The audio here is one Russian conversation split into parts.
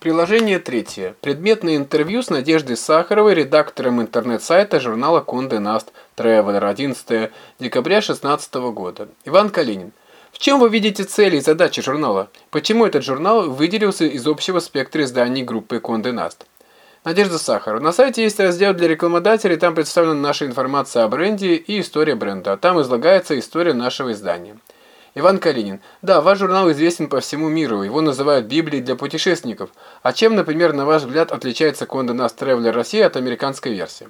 Приложение третье. Предметное интервью с Надеждой Сахаровой, редактором интернет-сайта журнала Condé Nast Traveler, 11 декабря 2016 года. Иван Калинин. В чем вы видите цели и задачи журнала? Почему этот журнал выделился из общего спектра изданий группы Condé Nast? Надежда Сахарова. На сайте есть раздел для рекламодателей, там представлена наша информация о бренде и история бренда. Там излагается история нашего издания. Иван Калинин. Да, ваш журнал известен по всему миру, его называют Библией для путешественников. А чем, например, на ваш взгляд, отличается Condé Nast Traveler Россия от американской версии?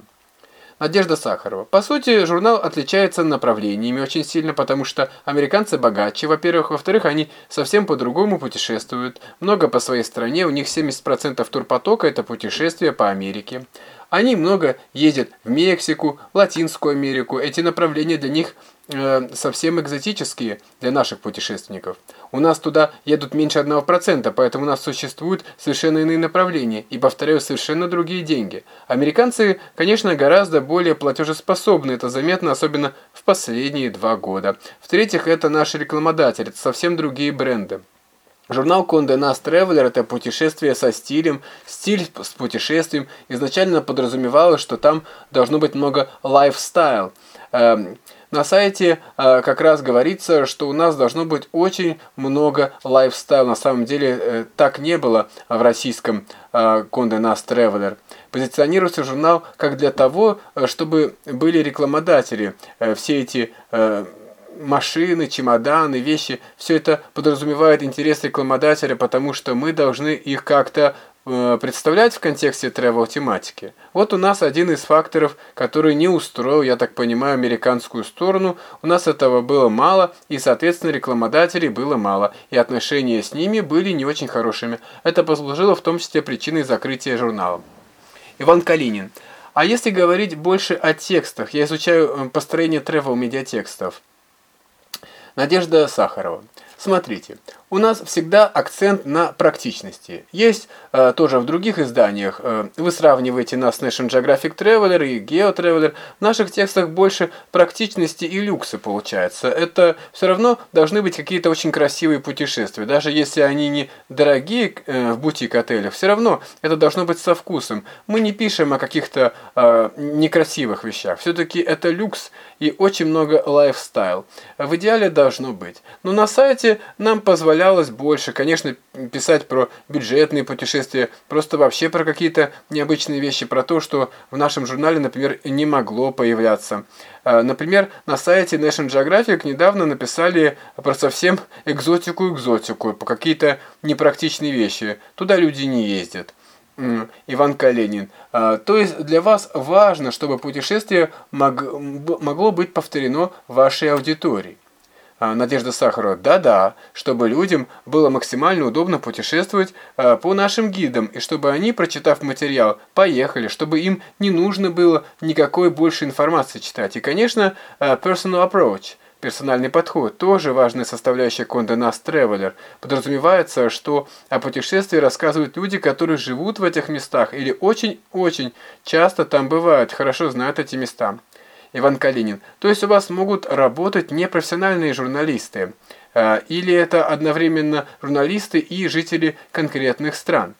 Надежда Сахарова. По сути, журнал отличается направлениями очень сильно, потому что американцы богаче, во-первых. Во-вторых, они совсем по-другому путешествуют. Много по своей стране, у них 70% турпотока – это путешествия по Америке. Они много ездят в Мексику, Латинскую Америку. Эти направления для них э, совсем экзотические для наших путешественников. У нас туда едут меньше 1%, поэтому у нас существуют совершенно иные направления и, повторяю, совершенно другие деньги. Американцы, конечно, гораздо более платежеспособны, это заметно особенно в последние два года. В-третьих, это наши рекламодатели, это совсем другие бренды. Журнал Condé Nast Traveler – это путешествие со стилем, стиль с путешествием. Изначально подразумевалось, что там должно быть много lifestyle. Эм, на сайте э, как раз говорится, что у нас должно быть очень много lifestyle. На самом деле э, так не было в российском э, Condé Nast Traveler. Позиционируется журнал как для того, чтобы были рекламодатели. Все эти машины, чемоданы, вещи, все это подразумевает интерес рекламодателя, потому что мы должны их как-то э, представлять в контексте travel тематики. Вот у нас один из факторов, который не устроил, я так понимаю, американскую сторону. У нас этого было мало, и, соответственно, рекламодателей было мало, и отношения с ними были не очень хорошими. Это послужило в том числе причиной закрытия журнала. Иван Калинин. А если говорить больше о текстах, я изучаю э, построение travel медиатекстов. Надежда Сахарова. Смотрите, у нас всегда акцент на практичности. Есть э, тоже в других изданиях, э, вы сравниваете нас с National Geographic Traveler и Geo Traveler, в наших текстах больше практичности и люкса получается. Это все равно должны быть какие-то очень красивые путешествия. Даже если они не дорогие э, в бутик-отелях, все равно это должно быть со вкусом. Мы не пишем о каких-то э, некрасивых вещах. Все-таки это люкс и очень много лайфстайл. В идеале должно быть. Но на сайте нам позволяют позволялось больше, конечно, писать про бюджетные путешествия, просто вообще про какие-то необычные вещи, про то, что в нашем журнале, например, не могло появляться. А, например, на сайте National Geographic недавно написали про совсем экзотику-экзотику, по какие-то непрактичные вещи. Туда люди не ездят. Иван Калинин. А, то есть для вас важно, чтобы путешествие могло быть повторено вашей аудитории. А, Надежда Сахарова, да-да, чтобы людям было максимально удобно путешествовать а, по нашим гидам, и чтобы они, прочитав материал, поехали, чтобы им не нужно было никакой больше информации читать. И, конечно, а, personal approach – Персональный подход – тоже важная составляющая Condé Nast Traveler. Подразумевается, что о путешествии рассказывают люди, которые живут в этих местах или очень-очень часто там бывают, хорошо знают эти места. Иван Калинин. То есть у вас могут работать непрофессиональные журналисты, э, или это одновременно журналисты и жители конкретных стран.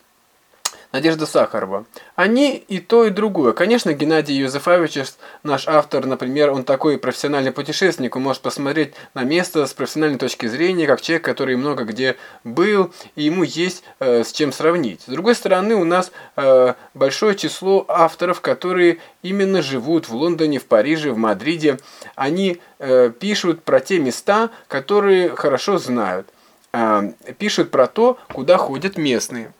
Надежда Сахарова. Они и то, и другое. Конечно, Геннадий Юзефович, наш автор, например, он такой профессиональный путешественник, он может посмотреть на место с профессиональной точки зрения, как человек, который много где был, и ему есть э, с чем сравнить. С другой стороны, у нас э, большое число авторов, которые именно живут в Лондоне, в Париже, в Мадриде. Они э, пишут про те места, которые хорошо знают. Э, пишут про то, куда ходят местные.